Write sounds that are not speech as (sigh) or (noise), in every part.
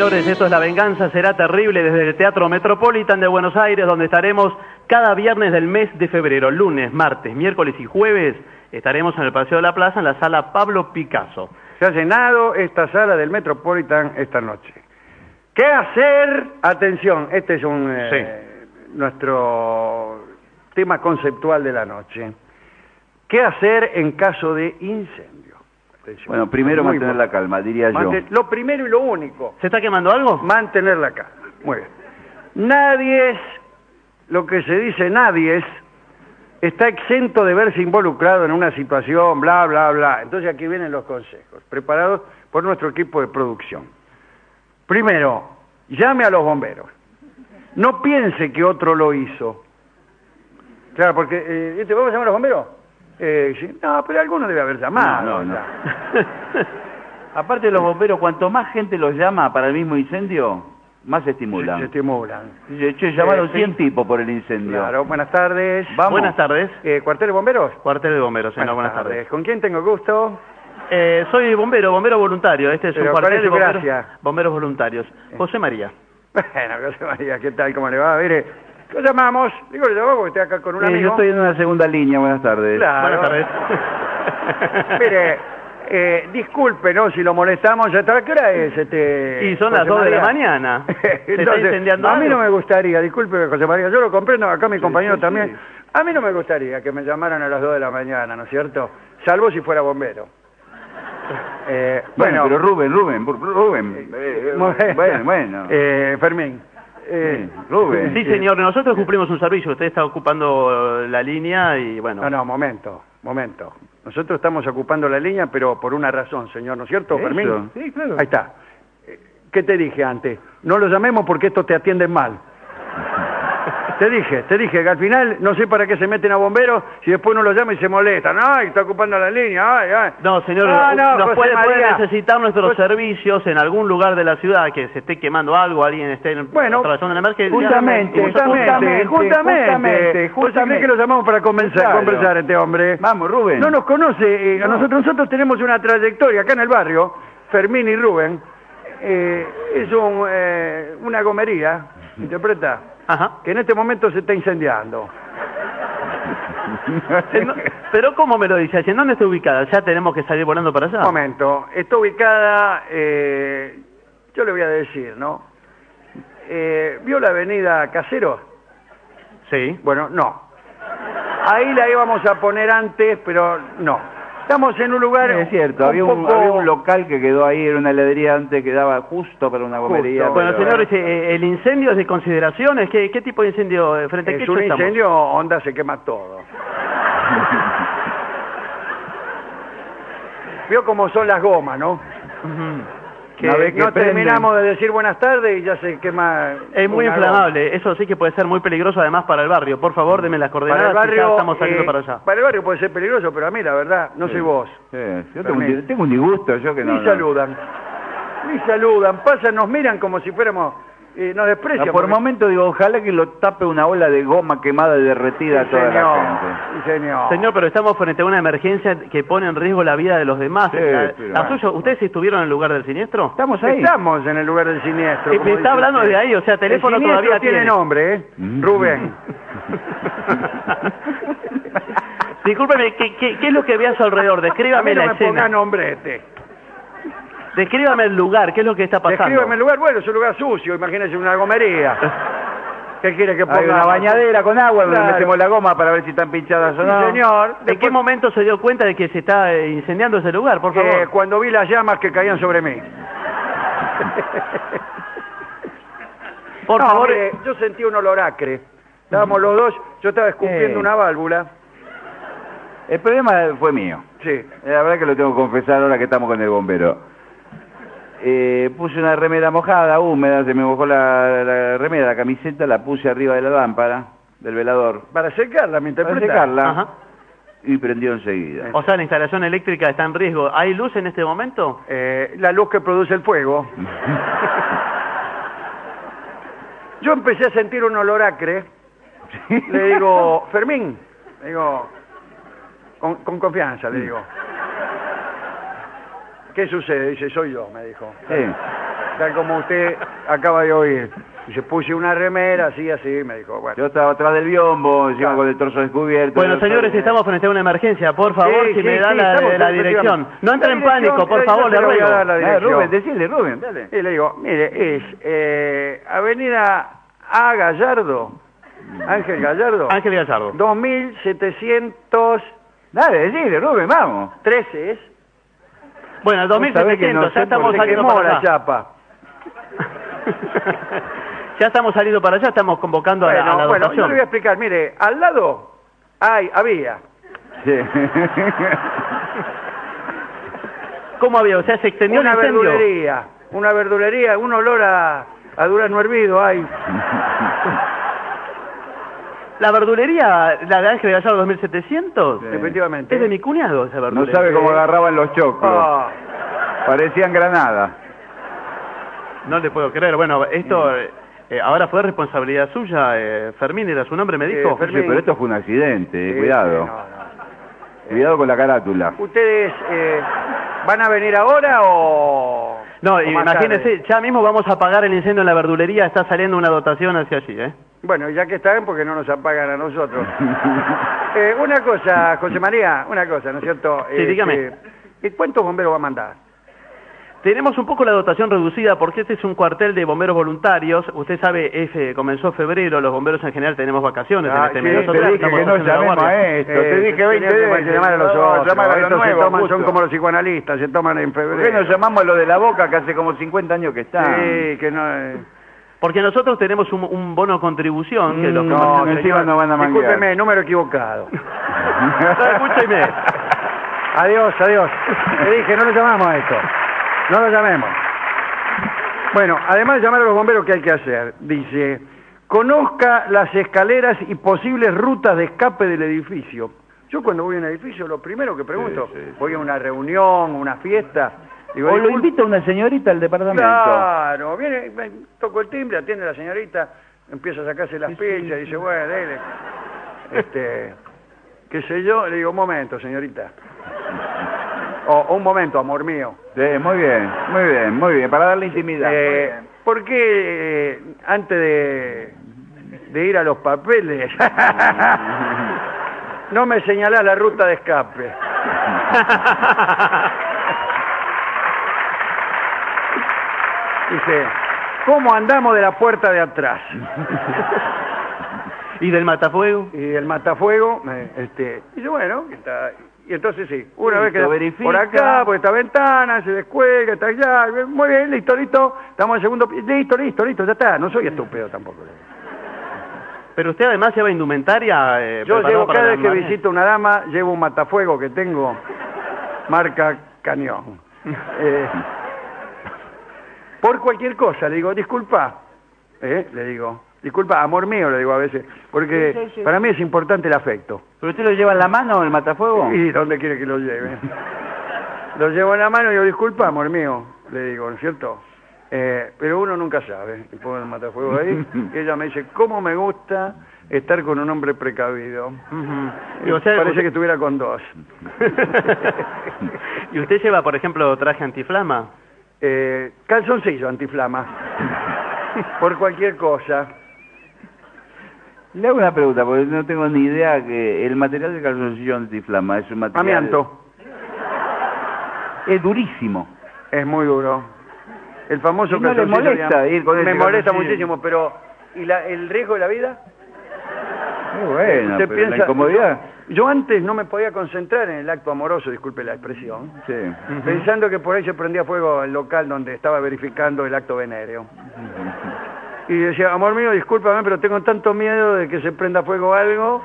señores, esto es La Venganza Será Terrible desde el Teatro Metropolitan de Buenos Aires, donde estaremos cada viernes del mes de febrero, lunes, martes, miércoles y jueves. Estaremos en el Paseo de la Plaza, en la sala Pablo Picasso. Se ha llenado esta sala del Metropolitan esta noche. ¿Qué hacer? Atención, este es un eh, nuestro tema conceptual de la noche. ¿Qué hacer en caso de incendio? Bueno, primero Muy mantener bueno. la calma, diría yo. Lo primero y lo único, ¿Se está quemando algo? mantener la calma. Muy bien. Nadie es, lo que se dice nadie es, está exento de verse involucrado en una situación, bla, bla, bla. Entonces aquí vienen los consejos, preparados por nuestro equipo de producción. Primero, llame a los bomberos. No piense que otro lo hizo. Claro, porque, eh, ¿viste, ¿vamos a llamar a los bomberos? Eh, sí. No, pero alguno debe haber llamado. No, no. (laughs) Aparte de los bomberos, cuanto más gente los llama para el mismo incendio, más se Se, estimulan. se estimulan. De hecho, llamaron Eh, sí. 100 tipos por el incendio. Claro, buenas tardes. Vamos. Buenas tardes. Eh, ¿Cuartel de bomberos? Cuartel de bomberos, señor, buenas tardes. ¿Con quién tengo gusto? Eh, soy bombero, bombero voluntario. Este es Pero, un ¿cuál cuartel es de su bomberos, gracia? bomberos voluntarios. José María. (laughs) Bueno, José María, ¿qué tal? ¿Cómo le va? Mire, lo llamamos, digo, lo llamamos porque estoy acá con un Eh, amigo. yo estoy en una segunda línea, buenas tardes. Claro. Buenas tardes. (laughs) Mire, eh, disculpe, ¿no? Si lo molestamos, ¿hasta qué hora es este? Y son las José dos de la María? mañana. (laughs) Se está Entonces, incendiando A mí algo. no me gustaría, disculpe, José María, yo lo comprendo, acá mi compañero sí, también. sí. A mí no me gustaría que me llamaran a las 2 de la mañana, ¿no es cierto? Salvo si fuera bombero. (laughs) Eh, Bueno, pero Rubén, Rubén, Rubén. eh, bien. bueno, bueno. Eh, Fermín. Eh, Sí, Rubén. Sí, señor, nosotros cumplimos un servicio. Usted está ocupando la línea y bueno. No, no, momento, momento. Nosotros estamos ocupando la línea, pero por una razón, señor, ¿no es cierto, Eso, Fermín? sí, claro. Ahí está. Eh, ¿Qué te dije antes? No lo llamemos porque estos te atienden mal. Te dije, te dije que al final no sé para qué se meten a bomberos si después uno lo llama y se molestan. ¡Ay, está ocupando la línea! ¡Ay, ay! No, señor, Ah, no, nos José puede, necesitar nuestros José- servicios en algún lugar de la ciudad que se esté quemando algo, alguien esté en- Bueno, una emergencia. justamente, Justamente, justamente, justamente, ¿Vos justamente. que lo llamamos para conversar, Claro. conversar este hombre? Vamos, Rubén. No nos conoce, eh, No. nosotros nosotros tenemos una trayectoria acá en el barrio, Fermín y Rubén, eh, es un, eh, una gomería, interpreta, Ajá. que en este momento se está incendiando. (laughs) Pero ¿cómo me lo dice? ¿En dónde está ubicada? ¿Ya tenemos que salir volando para allá? Un momento, está ubicada, eh, yo le voy a decir, ¿no? Eh, ¿Vio la avenida Casero? Sí. Bueno, no. Ahí la íbamos a poner antes, pero no. Estamos en un lugar... es cierto, había, un, poco- había un local que quedó ahí, era una heladería antes que daba justo para una gomería. Justo. Bueno, pero- señores, eh, ¿el incendio es de consideraciones? ¿Qué, qué tipo de incendio? eh, ¿Frente a qué Es un estamos? incendio, onda se quema todo. (laughs) Vio cómo son las gomas, ¿no? Que no prenden. terminamos de decir buenas tardes y ya se quema. Es muy inflamable, eso sí que puede ser muy peligroso además para el barrio. Por favor, denme las goma. coordenadas Para el que ya barrio, estamos saliendo eh, para allá. Para el barrio puede ser peligroso, pero a mí la verdad, no soy vos. Sí, yo tengo un, tengo disgusto, yo que no. Ni no. saludan. Ni saludan, pasan, nos miran como si fuéramos. Eh, nos desprecian. No, por porque- momento digo, ojalá que lo tape una ola de goma quemada y derretida a Sí, toda señor, la gente. sí, señor. Señor, pero estamos frente a una emergencia que pone en riesgo la vida de los demás. Sí, La- sí, la ¿Ustedes estuvieron en el lugar del siniestro? Estamos ahí. Estamos en el lugar del siniestro. Eh, me está hablando usted. de ahí, o sea, teléfono el todavía tiene tiene. nombre, ¿eh? Mm. Rubén. (laughs) Discúlpeme, ¿qué, qué, qué es lo que ve a su alrededor? A mí Descríbame no la me ponga escena. nombre este. Descríbame el lugar, ¿qué es lo que está pasando? Descríbame el lugar. Bueno, es un lugar sucio, imagínese una gomería. ¿Qué quiere que ponga? Hay una bañadera con agua donde Claro. metemos la goma para ver si están pinchadas o Sí, no. señor. ¿En Después, qué momento se dio cuenta de que se está eh, incendiando ese lugar, por eh, favor? cuando vi las llamas que caían sobre mí. por No, favor, mire, yo sentí un olor acre. Estábamos los dos, yo estaba escupiendo Eh. una válvula. El problema fue mío. Sí. Eh, La verdad que lo tengo que confesar ahora que estamos con el bombero. Eh, puse una remera mojada, húmeda, se me mojó la, la remera, la camiseta, la puse arriba de la lámpara del velador Para secarla, me para secarla Ajá. y prendió enseguida. o sea, la instalación eléctrica está en riesgo. ¿Hay luz en este momento? Eh, la luz que produce el fuego. (laughs) Yo empecé a sentir un olor acre. Le digo, (laughs) Fermín, le digo, con, con confianza, le digo. ¿Qué sucede? Dice, soy yo, me dijo. Sí. tal como usted acaba de oír. Y se puse una remera, así, así, me dijo, bueno. Yo estaba atrás del biombo, encima Claro. con el torso descubierto. Bueno, Yo señores, estamos frente a una emergencia. Por favor, Sí, si sí, me da sí, la, estamos, la efectivamente. dirección. No entre en La dirección, pánico, por yo favor, le voy a ruego. dar la Ah, dirección. Rubén, decile, Rubén, dale. Y le digo, mire, es eh, Avenida A. Gallardo, Ángel Gallardo, Ángel Gallardo. 2713 Dale, decile, Rubén, vamos. es. Bueno, el Vos sabés que 2700, no ya estamos saliendo para allá. chapa. (laughs) ya estamos saliendo para allá, estamos convocando a la, a Bueno, la bueno, yo dotación. le voy a explicar, mire, al lado hay, había Sí. (laughs) ¿Cómo había? O sea, se extendió una el incendio. verdulería, una verdulería, un olor a, a durazno hervido hay. (laughs) La verdulería, la de Ángel Gallardo 2700, Sí. Efectivamente. es de mi cuñado esa No verdulería. sabe cómo agarraban los choclos. Ah, Parecían granadas. No le puedo creer. Bueno, esto eh, ahora fue responsabilidad suya. eh, Fermín era su nombre, me Eh, dijo. Fermín. Sí, pero esto fue un accidente, eh, sí, cuidado. sí, no, no. Cuidado con la carátula. ¿Ustedes eh, van a venir ahora o...? No, o más imagínese, tarde? ya mismo vamos a apagar el incendio en la verdulería, está saliendo una dotación hacia allí, ¿eh? Bueno, ya que están, porque no nos apagan a nosotros. (laughs) Eh, una cosa, José María, una cosa, ¿no es cierto? Sí, dígame. eh, ¿Cuántos bomberos va a mandar? Tenemos un poco la dotación reducida porque este es un cuartel de bomberos voluntarios. Usted sabe, es, eh, comenzó febrero, los bomberos en general tenemos vacaciones. Ah, en este sí, mes. te dije que no llamemos a esto. te Eh, dije 20 tenían que veces. llamar a los No, otros. llamar a los se nuevos, son como los psicoanalistas, se toman en ¿Por febrero. qué nos llamamos a lo de la boca que hace como 50 años que está? Sí, que no... eh. Porque nosotros tenemos un, un bono contribución que los Mm, comerciantes- no, encima no van a manguear. Discúlpeme, número equivocado. (laughs) Escúcheme. Adiós, adiós. Le dije, no lo llamamos a esto. No lo llamemos. Bueno, además de llamar a los bomberos, ¿qué hay que hacer? Dice, conozca las escaleras y posibles rutas de escape del edificio. Yo cuando voy a un edificio, lo primero que pregunto, Sí, sí, sí. voy a una reunión, una fiesta, digo, O lo "Disculpe, invita una señorita al departamento. Claro, viene, toco el timbre, atiende la señorita, empieza a sacarse las pizzas, dice, bueno, dele. Este, qué sé yo, le digo, un momento, señorita. O un momento, amor mío. Sí, muy bien, muy bien, muy bien, para darle intimidad. Eh. ¿Por qué eh, antes de, de ir a los papeles (laughs) no me señalás la ruta de escape? (laughs) Dice, ¿cómo andamos de la puerta de atrás? (laughs) ¿Y del matafuego? y el matafuego, eh, este, y yo, bueno, está, y entonces sí, una vez que verifica. por acá, por esta ventana, se descuelga, está allá, muy bien, listo, listo, estamos en segundo, listo, listo, listo, ya está, no soy estúpido tampoco. Pero usted además lleva indumentaria. eh, Yo llevo, cada vez que emergencia. visito una dama, llevo un matafuego que tengo, marca cañón. (laughs) Eh, por cualquier cosa, le digo, disculpa, eh, le digo, disculpa, amor mío, le digo a veces, porque Sí, sí, sí. para mí es importante el afecto. ¿Pero usted lo lleva en la mano el matafuego? ¿Y dónde quiere que lo lleve? lo llevo en la mano y digo, disculpa, amor mío, le digo, ¿no es cierto? Eh, pero uno nunca sabe, y pongo el matafuego ahí, (laughs) y ella me dice, ¿cómo me gusta estar con un hombre precavido? Y Eh, usted- Parece usted- que estuviera con dos. (laughs) ¿Y usted lleva, por ejemplo, traje antiflama? Eh, calzoncillo antiflama, por cualquier cosa. Le hago una pregunta, porque no tengo ni idea que el material de calzoncillo antiflama es un material... Amianto, Es durísimo. es muy duro. El famoso ¿Y no le molesta de- ir con Me ese molesta muchísimo, pero ¿y la- el riesgo de la vida? Muy bueno, Usted pero piensa- la incomodidad... Yo antes no me podía concentrar en el acto amoroso, disculpe la expresión, Sí. pensando que por ahí se prendía fuego el local donde estaba verificando el acto venéreo. Y decía, amor mío, discúlpame, pero tengo tanto miedo de que se prenda fuego algo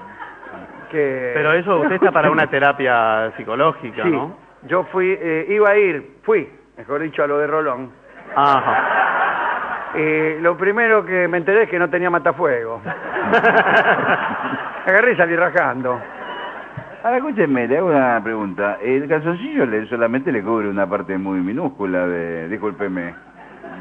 que... Pero eso usted está para una terapia psicológica, Sí, ¿no? yo fui, eh, iba a ir, fui, mejor dicho, a lo de Rolón. Ajá. Eh, lo primero que me enteré es que no tenía matafuego. (laughs) Agarré y salí rajando. Ahora, escúcheme, le hago una pregunta. El calzoncillo le, solamente le cubre una parte muy minúscula de... Discúlpeme.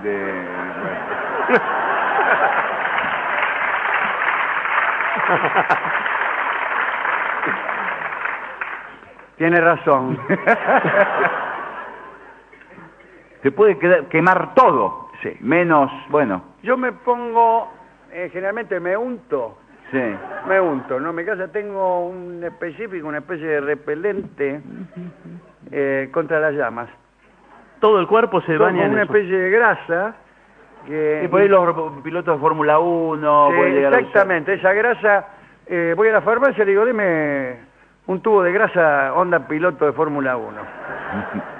De... (laughs) Tiene razón. (laughs) Se puede quedar- quemar todo. Sí. Menos, bueno, Yo me pongo, eh, generalmente me unto, sí. me unto, ¿no? En mi casa tengo un específico, una especie de repelente eh, contra las llamas. Todo el cuerpo se Como baña en una eso. especie de grasa que... Y por ahí los pilotos de Fórmula 1... Sí, pueden llegar a usar. exactamente, esa grasa, eh, voy a la farmacia y le digo, deme un tubo de grasa onda piloto de Fórmula 1. (laughs)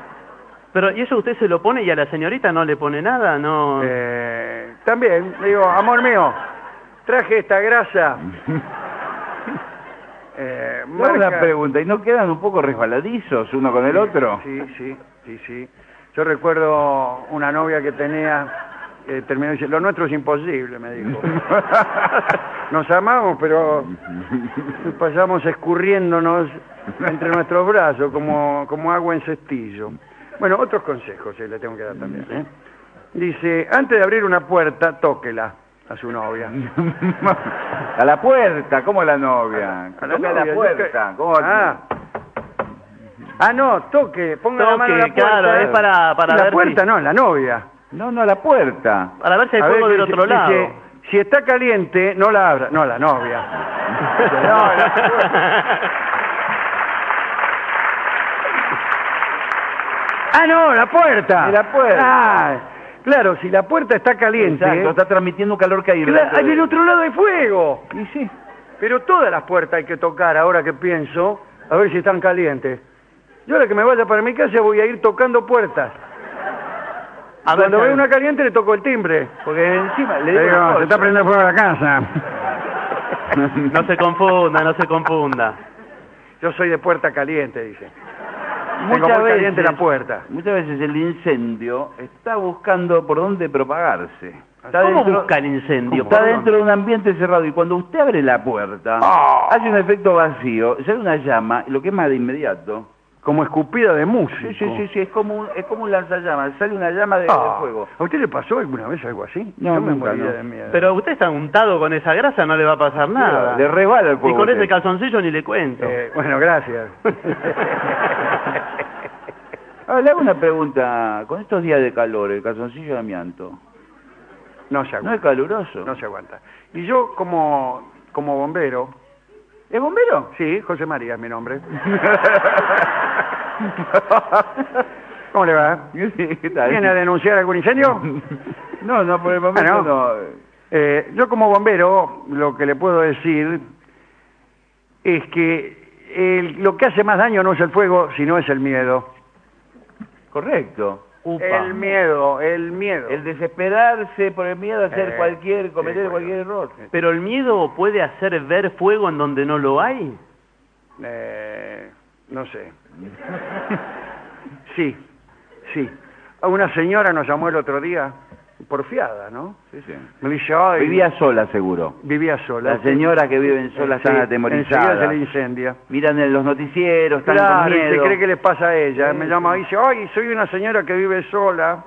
Pero, ¿y eso usted se lo pone y a la señorita no le pone nada? No. Eh, también, le digo, amor mío, traje esta grasa. (laughs) Eh, una marca- pregunta, ¿y no quedan un poco resbaladizos uno con el otro? Sí, sí, sí, sí. Yo recuerdo una novia que tenía, que terminó diciendo, lo nuestro es imposible, me dijo. (laughs) Nos amamos, pero pasamos escurriéndonos entre nuestros brazos como, como agua en cestillo. Bueno, otros consejos eh, le tengo que dar también. ¿eh? Dice, antes de abrir una puerta, tóquela a su novia. (laughs) a la puerta, ¿cómo la novia? A la Toca novia, la puerta, toque- ¿cómo? Ah. Ah, no, toque, ponga la mano en la Toque, puerta. claro, es para, para la ver puerta si, no, la novia. No, no, a la puerta. para ver si hay A ver, fuego del dice- otro lado. dice, si está caliente, no la abra. No, la novia. (laughs) No, la- Ah, no, la puerta. Y la puerta. Ah, claro, si la puerta está caliente. Exacto, está transmitiendo calor que hay Claro, de- del otro lado hay fuego. Y sí. Pero todas las puertas hay que tocar, ahora que pienso, a ver si están calientes. Yo ahora que me vaya para mi casa voy a ir tocando puertas. A ver, Cuando veo ver. una caliente le toco el timbre. Porque encima le Le digo se está prendiendo fuego la casa. (laughs) No se confunda, no se confunda. Yo soy de puerta caliente, dice. Tengo Muchas muy caliente veces, la puerta. muchas veces el incendio está buscando por dónde propagarse. Está ¿Cómo dentro- busca el incendio? Está ¿Por dentro de un ambiente cerrado y cuando usted abre la puerta, Ah. hace un efecto vacío, sale una llama y lo quema de inmediato. Como escupida de músico. Sí, sí, sí, sí, es como un, es como un lanzallamas, sale una llama de, de Ah, fuego. ¿A usted le pasó alguna vez algo así? No, Yo me nunca, moría no. de miedo. Pero usted está untado con esa grasa, no le va a pasar nada. Le resbala el y fuego. con a ese calzoncillo ni le cuento. Eh, bueno, gracias. (laughs) Ahora, le hago una pregunta. Con estos días de calor, el calzoncillo de amianto, no se ¿no es aguanta. caluroso? No se aguanta. Y yo como, como bombero, ¿Es bombero? sí, José María es mi nombre. (laughs) ¿Cómo le va? ¿Viene a denunciar algún incendio? (laughs) No, no, por el momento Ah, ¿no? no. Eh, yo como bombero, lo que le puedo decir es que el- lo que hace más daño no es el fuego, sino es el miedo. Correcto. Upa. El miedo, el miedo. El desesperarse por el miedo a hacer Eh, cualquier, cometer cualquier error. Pero el miedo puede hacer ver fuego en donde no lo hay. Eh, no sé. (laughs) Sí, sí. A Una señora nos llamó el otro día, porfiada, ¿no? Sí, sí. Me dice, ay, Vivía sola, seguro. vivía sola. Las señoras que viven solas Sí, están se atemorizadas. le incendia. Miran en los noticieros, están Claro, con y se miedo. cree que le pasa a ella. Sí, Me sí. llama y dice, ay, soy una señora que vive sola.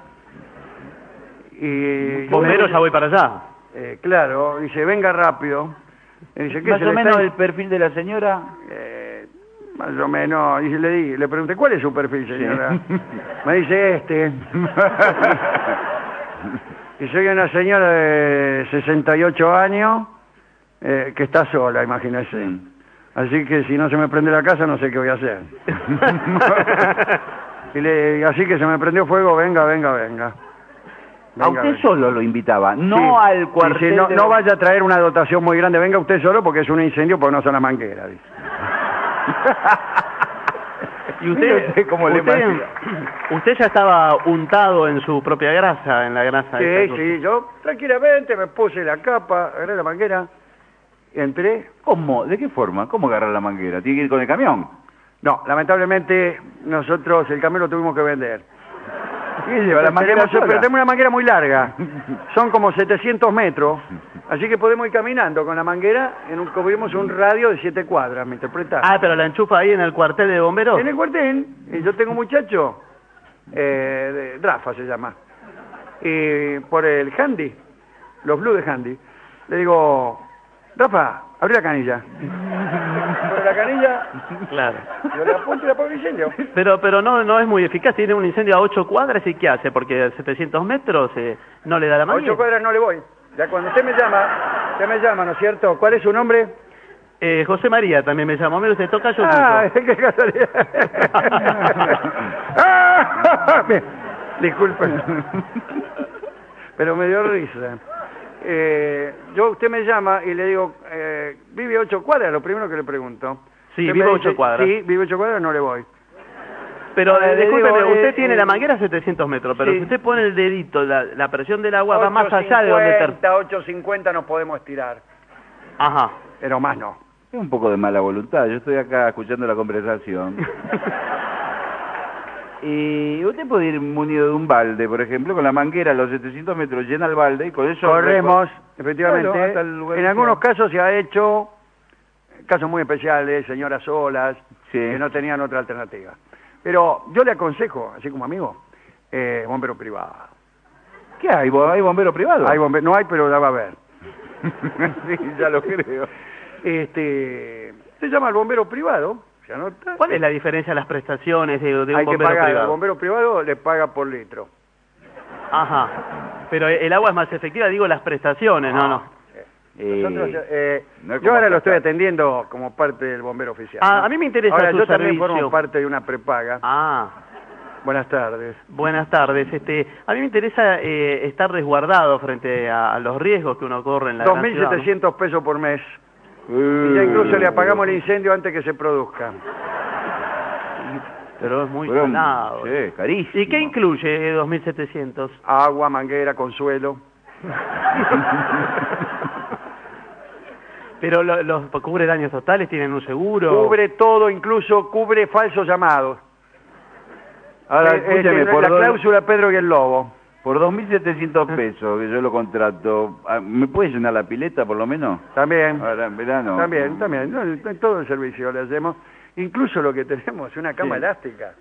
Y Bombero, ya voy para allá. Eh, claro, dice, venga rápido. Y dice, ¿qué Más se o menos está- el perfil de la señora. Eh, más o menos, y le, di, le pregunté, ¿cuál es su perfil, señora? (laughs) Me dice este. (laughs) (laughs) y soy una señora de 68 años eh, que está sola, imagínese. Sí. Así que si no se me prende la casa, no sé qué voy a hacer. (laughs) y le, así que se me prendió fuego, venga, venga, venga. a Venga, usted venga. solo lo invitaba, no Sí. al cuartel. Dice, no, de- no vaya a traer una dotación muy grande, venga usted solo porque es un incendio porque no son la manguera. Dice. (laughs) (laughs) Y usted, sé cómo le usted, (clears throat) usted ya estaba untado en su propia grasa, en la grasa. Sí, cosa. sí, yo tranquilamente me puse la capa, agarré la manguera, entré. ¿Cómo? ¿De qué forma? ¿Cómo agarrar la manguera? ¿Tiene que ir con el camión? No, lamentablemente nosotros el camión lo tuvimos que vender. ¿Qué lleva la manguera tenemos, pero tenemos una manguera muy larga, (laughs) son como 700 metros, así que podemos ir caminando con la manguera, en un, cubrimos un radio de 7 cuadras, ¿me interpreta? Ah, pero la enchufa ahí en el cuartel de bomberos. En el cuartel, y yo tengo un muchacho, eh, de- Rafa se llama, y por el handy, los blues de handy, le digo, Rafa, abrí la canilla. Abre la canilla Claro. yo le apunto y le apago el incendio. Pero, pero no, no es muy eficaz. Tiene un incendio a 8 cuadras y ¿qué hace? Porque a 700 metros eh, no le da la A manguera. ocho cuadras no le voy. Ya cuando usted me llama, usted me llama, ¿no es cierto? ¿Cuál es su nombre? Eh, José María también me llamó. Mira, usted toca yo. Ah, (laughs) qué casualidad. (laughs) Ah, Disculpen. Pero me dio risa. Eh, yo, usted me llama y le digo, eh, ¿vive ocho cuadras? Lo primero que le pregunto. Sí, vivo ocho cuadras. Sí, vive ocho cuadras, no le voy. Pero eh, discúlpeme, digo, usted eh, tiene eh, la manguera a 700 metros, pero sí. si usted pone el dedito, la, la presión del agua va más allá de donde... ter- 850 nos podemos estirar, Ajá. pero más no. Es un poco de mala voluntad. Yo estoy acá escuchando la conversación. (laughs) y usted puede ir munido de un balde, por ejemplo, con la manguera a los 700 metros llena el balde y con eso... Corremos, efectivamente. Claro, hasta el lugar en algunos sea. casos se ha hecho casos muy especiales, señoras solas, Sí. que no tenían otra alternativa. Pero yo le aconsejo, así como amigo, eh, bombero privado. ¿Qué hay? bo- ¿Hay bombero privado? Hay bombe- no hay, pero ya va a haber. (laughs) sí, ya lo creo. Este, se llama el bombero privado, se anota. ¿Cuál es la diferencia de las prestaciones de, de un hay que bombero pagar, el privado? bombero privado le paga por litro. Ajá. Pero el agua es más efectiva, digo las prestaciones, no, no. Eh, Nosotros, eh, no yo ahora lo estoy atendiendo como parte del bombero oficial. Ah, ¿no? a mí me interesa Ahora, su yo también formo parte de una prepaga. Ah, Buenas tardes. buenas tardes. Este, a mí me interesa eh, estar resguardado frente a, a los riesgos que uno corre en la gran ciudad, ¿no? 2.700 pesos por mes. eh, Y ya incluso le apagamos el incendio antes que se produzca. Pero es muy pero, salado. Sí, carísimo. ¿Y qué incluye 2.700? Agua, manguera, consuelo. (laughs) Pero lo- los cubre daños totales, tienen un seguro. Cubre todo, incluso cubre falsos llamados. Ahora, Eh, escúcheme, este, por, la dos- cláusula Pedro y el Lobo. por 2.700 pesos que yo lo contrato, ah, ¿me puede llenar la pileta por lo menos? También. Ahora en verano. También, también. No, en todo el servicio le hacemos. Incluso lo que tenemos, una cama Sí. elástica.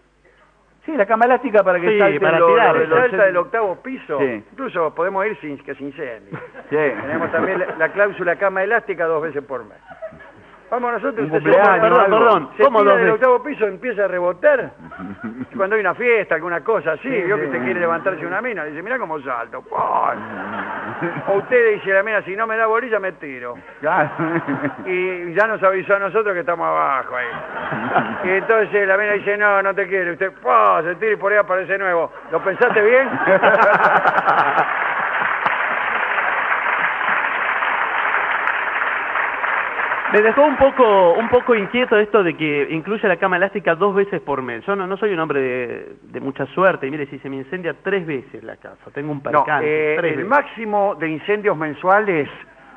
Sí, la cama elástica para que Sí, salte para lo- tirar, lo- lo- salta del octavo piso. Sí. Incluso podemos ir sin que se incendie. Sí. Tenemos también la, la cláusula cama elástica dos veces por mes. Vamos nosotros, Un cumpleaños, Perdón, algo. perdón. se ¿Cómo tira del octavo piso empieza a rebotar. (laughs) Cuando hay una fiesta, alguna cosa así, Sí, vio que se quiere levantarse una mina, dice, mira cómo salto. O usted dice, la mina, si no me da bolilla, me tiro. Claro. Y ya nos avisó a nosotros que estamos abajo ahí. Y entonces la mina dice, no, no te quiere. Usted, se tira y por ahí aparece nuevo. ¿Lo pensaste bien? (laughs) Me dejó un poco un poco inquieto esto de que incluye la cama elástica dos veces por mes. Yo no, no soy un hombre de, de mucha suerte. Y mire, si se me incendia tres veces la casa, tengo un No, percance. eh, tres el veces. máximo de incendios mensuales,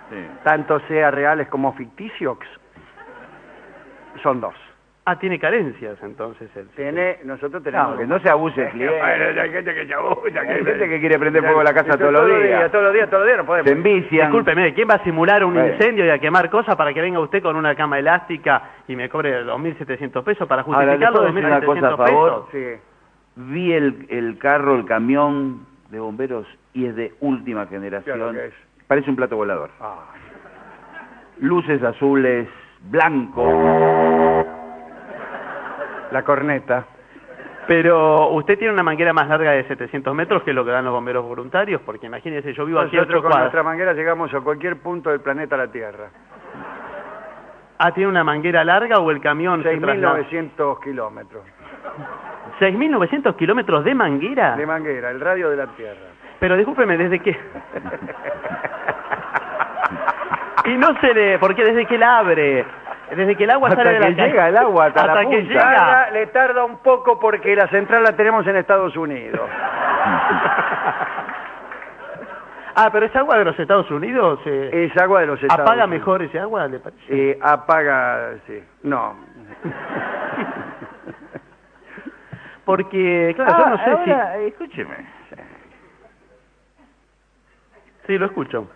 Sí. tanto sea reales como ficticios, son dos. Ah, tiene carencias entonces él. Tiene, nosotros tenemos... No, que no se abuse el cliente. Bueno, hay gente que se abusa. Hay gente que quiere prender fuego a la casa todos los días. Todos los días, todos los días no podemos. Se envician. Discúlpeme, ¿quién va a simular un Bueno. incendio y a quemar cosas para que venga usted con una cama elástica y me cobre 2.700 pesos para Ahora, ¿le justificar puedo los decir una 2.700 cosa a favor? pesos? Sí. Vi el, el carro, el camión de bomberos y es de última generación. Claro que es. Parece un plato volador. Ah, Luces azules, blanco. La corneta. Pero usted tiene una manguera más larga de 700 metros que lo que dan los bomberos voluntarios, porque imagínese, yo vivo aquí a 8 con nuestra manguera llegamos a cualquier punto del planeta la Tierra. Ah, ¿tiene una manguera larga o el camión se traslada? 6.900 kilómetros 6.900 kilómetros de manguera. de manguera, el radio de la Tierra. Pero discúlpeme, desde que... (laughs) y no se le... Porque desde que la abre, desde que el agua Hasta sale de la que ca- llega el agua, hasta la que punta. llega. Tarda- le tarda un poco porque la central la tenemos en Estados Unidos. Ah, pero esa agua de los Estados Unidos eh, Es agua de los Estados apaga Unidos. mejor ese agua, ¿le parece? Eh, apaga, sí. No. Porque, claro, yo no sé ahora, escúcheme. si... Sí, lo escucho.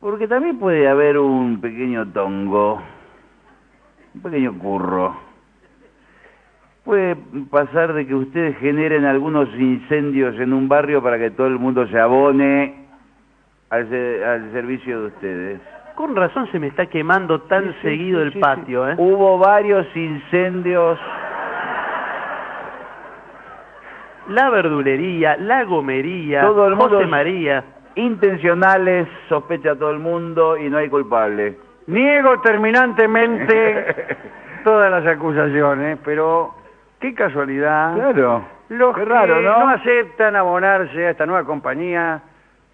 Porque también puede haber un pequeño tongo, un pequeño curro. Puede pasar de que ustedes generen algunos incendios en un barrio para que todo el mundo se abone al, se- al servicio de ustedes. Con razón se me está quemando tan seguido el patio, ¿eh? Hubo varios incendios. La verdulería, la gomería, Todo el mundo- José María. Intencionales, sospecha todo el mundo y no hay culpable. Niego terminantemente (laughs) todas las acusaciones, pero qué casualidad. Claro. Los Qué raro, que ¿no? no aceptan abonarse a esta nueva compañía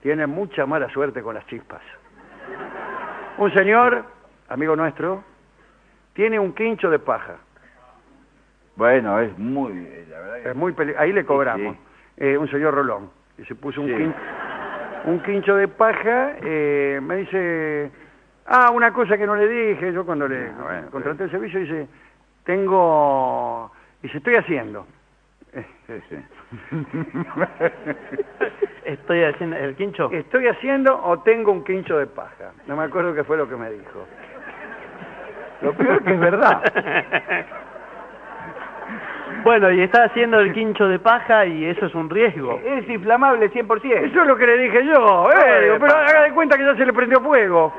tienen mucha mala suerte con las chispas. Un señor, amigo nuestro, tiene un quincho de paja. Bueno, es muy... La verdad que- Es muy peli- Ahí le cobramos. Sí, Eh, un señor Rolón, que se puso un, Sí. quin- un quincho de paja, eh, me dice, ah, una cosa que no le dije, yo cuando le Ah, bueno, contraté el servicio, dice, tengo, dice, estoy haciendo. Sí, sí. (laughs) Estoy haciendo el quincho. ¿Estoy haciendo o tengo un quincho de paja? No me acuerdo qué fue lo que me dijo. Lo peor que es verdad. (laughs) Bueno, y está haciendo el quincho de paja y eso es un riesgo. Es inflamable 100%. Eso es lo que le dije yo, eh, Eh, digo, pero haga de cuenta que ya se le prendió fuego.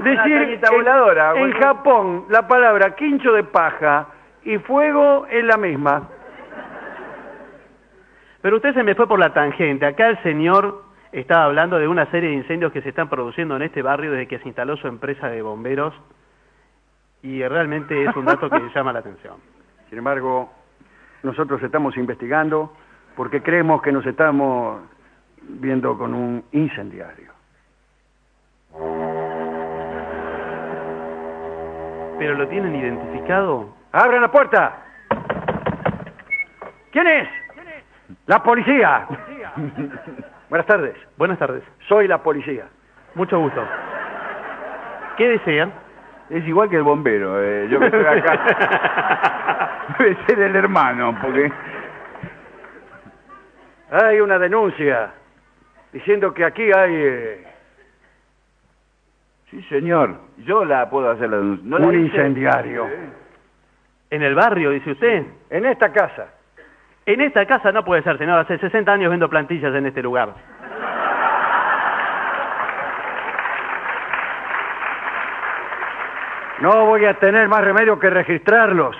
Decir, en, voladora, en. Japón la palabra quincho de paja y fuego es la misma. Pero usted se me fue por la tangente. Acá el señor estaba hablando de una serie de incendios que se están produciendo en este barrio desde que se instaló su empresa de bomberos y realmente es un dato que llama la atención. Sin embargo, nosotros estamos investigando porque creemos que nos estamos viendo con un incendiario. ¿Pero lo tienen identificado? ¡Abran la puerta! ¿Quién es? La policía. (laughs) Buenas tardes. Buenas tardes. Soy la policía. Mucho gusto. ¿Qué desean? Es igual que el bombero. eh, yo que estoy acá. (laughs) Debe ser el hermano, porque... Hay una denuncia diciendo que aquí hay eh, Sí, señor. Yo la puedo hacer la denuncia. ¿No la un hice? incendiario ¿En el barrio, dice usted? en esta casa. En esta casa no puede ser, señor. Hace 60 años vendo plantillas en este lugar. No voy a tener más remedio que registrarlos.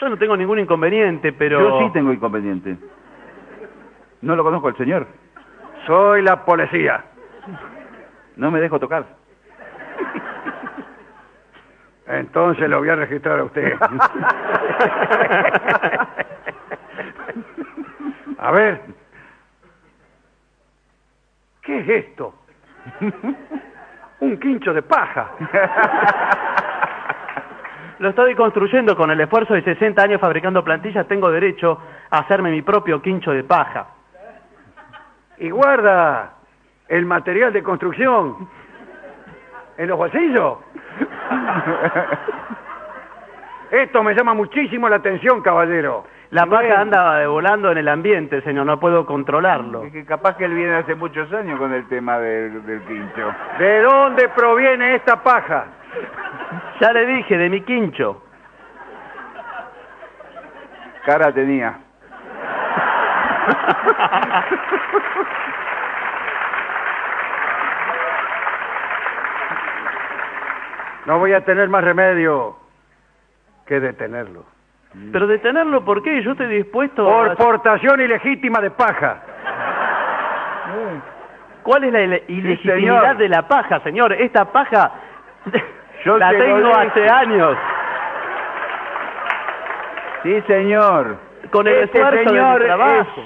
Yo no tengo ningún inconveniente, pero... Yo sí tengo inconveniente. No lo conozco al señor. Soy la policía. No me dejo tocar. Entonces lo voy a registrar a usted. A ver. ¿Qué es esto? Un quincho de paja. (laughs) Lo estoy construyendo con el esfuerzo de 60 años fabricando plantillas. Tengo derecho a hacerme mi propio quincho de paja. Y guarda el material de construcción en los bolsillos. (laughs) Esto me llama muchísimo la atención, caballero. La Bueno. paja anda volando en el ambiente, señor. No puedo controlarlo. Es que capaz que él viene hace muchos años con el tema del, del pincho. ¿De dónde proviene esta paja? Ya le dije, de mi quincho. Cara tenía. No voy a tener más remedio que detenerlo. Pero detenerlo, ¿por qué? Yo estoy dispuesto Por a... portación ilegítima de paja. ¿Cuál es la ile- ilegitimidad señor. de la paja, señor? Esta paja (laughs) Yo la te lo tengo dije. hace años. Sí, señor. Con el Este esfuerzo de señor trabajo.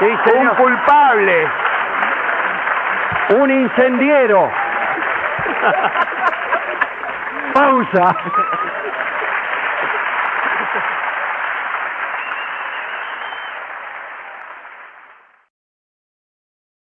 Sí, Un señor. culpable. Un incendiero. (laughs) Pausa.